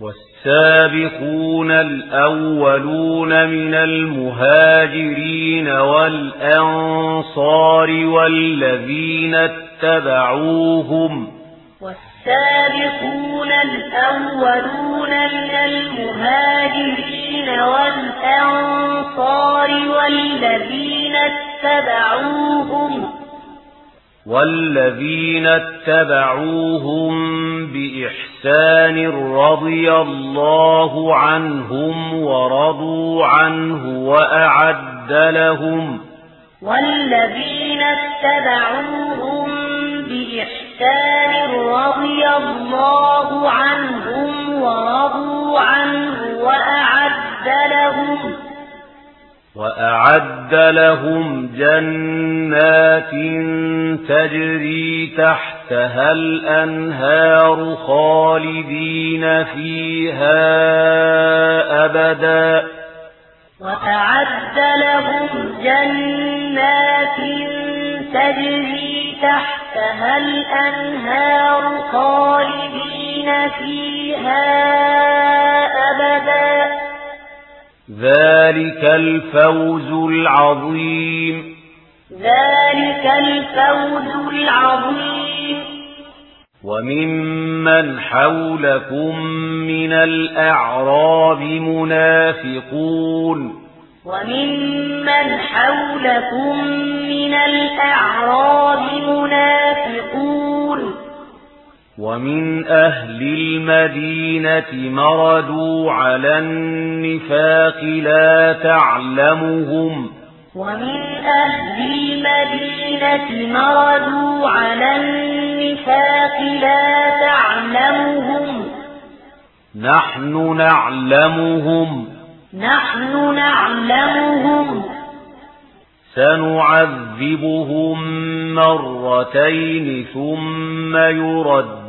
والسابقون الأولون من المهاجرين والأنصار والذين اتبعوهم والسابقون الأولون من المهاجرين والأنصار والذين اتبعوهم والذين اتبعوهم بإحسان رضي الله عنهم ورضوا عنه وأعد لهم والذين اتبعوهم بإحسان رضي الله عنهم ورضوا عنه وأعد لهم وأعد لهم جنات تجري تحتها الأنهار خالدين فيها أبدا وأعد لهم جنات تجري تحتها الأنهار خالدين فيها أبدا ذلك الفوز العظيم ذلك الفوز العظيم وممن حولكم من الأعراب منافقون وممن حولكم من الأعراب ومن أهل المدينة مردوا على النفاق لا تعلمهم ومن أهل المدينة مردوا على النفاق لا تعلمهم نحن نعلمهم نحن نعلمهم سنعذبهم مرتين ثم يرد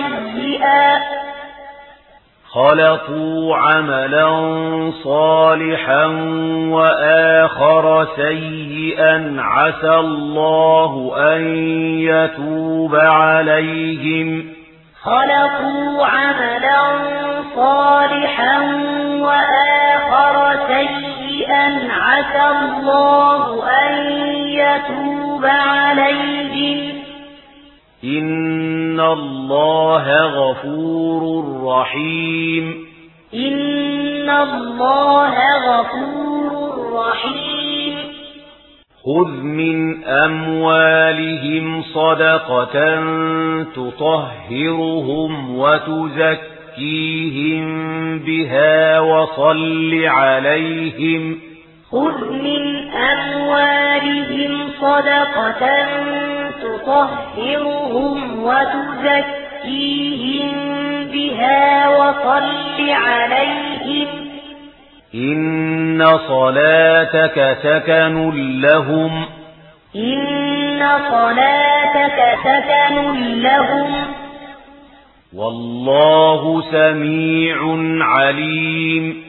سيئا خلطوا عملا صالحا وآخر سيئا عسى الله أن يتوب عليهم خلقوا عملا صالحا وآخر سيئا عسى الله أن يتوب عليهم ان اللَّهَ غفور رَّحِيمٌ ان اللَّهَ غفور رَّحِيمٌ خذ من اموالهم صدقة تطهرهم وتزكيهم بها وصل عليهم خذ من اموالهم صدقة وتطهرهم وتزكيهم بها وصل عليهم. إن صلاتك سكن لهم. إن صلاتك سكن لهم. والله سميع عليم.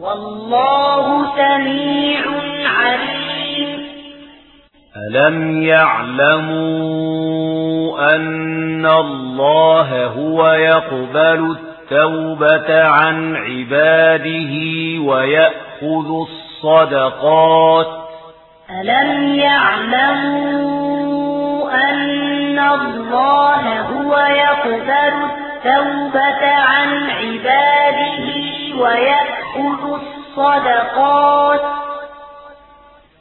والله سميع عليم. ألم يعلموا أن الله هو يقبل التوبة عن عباده ويأخذ الصدقات ألم يعلموا أن الله هو يقبل التوبة عن عباده ويأخذ الصدقات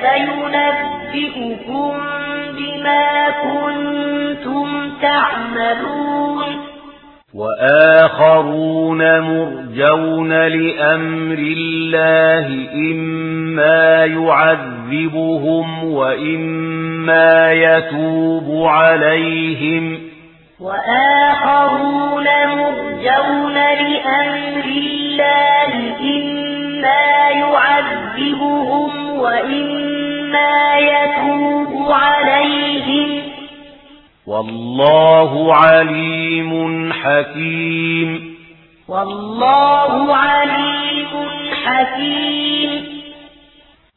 فينبئكم بما كنتم تعملون. وآخرون مرجون لأمر الله إما يعذبهم وإما يتوب عليهم. وآخرون مرجون لأمر الله إما يعذبهم وإما ما يتوب عليهم. والله عليم حكيم. والله عليم حكيم.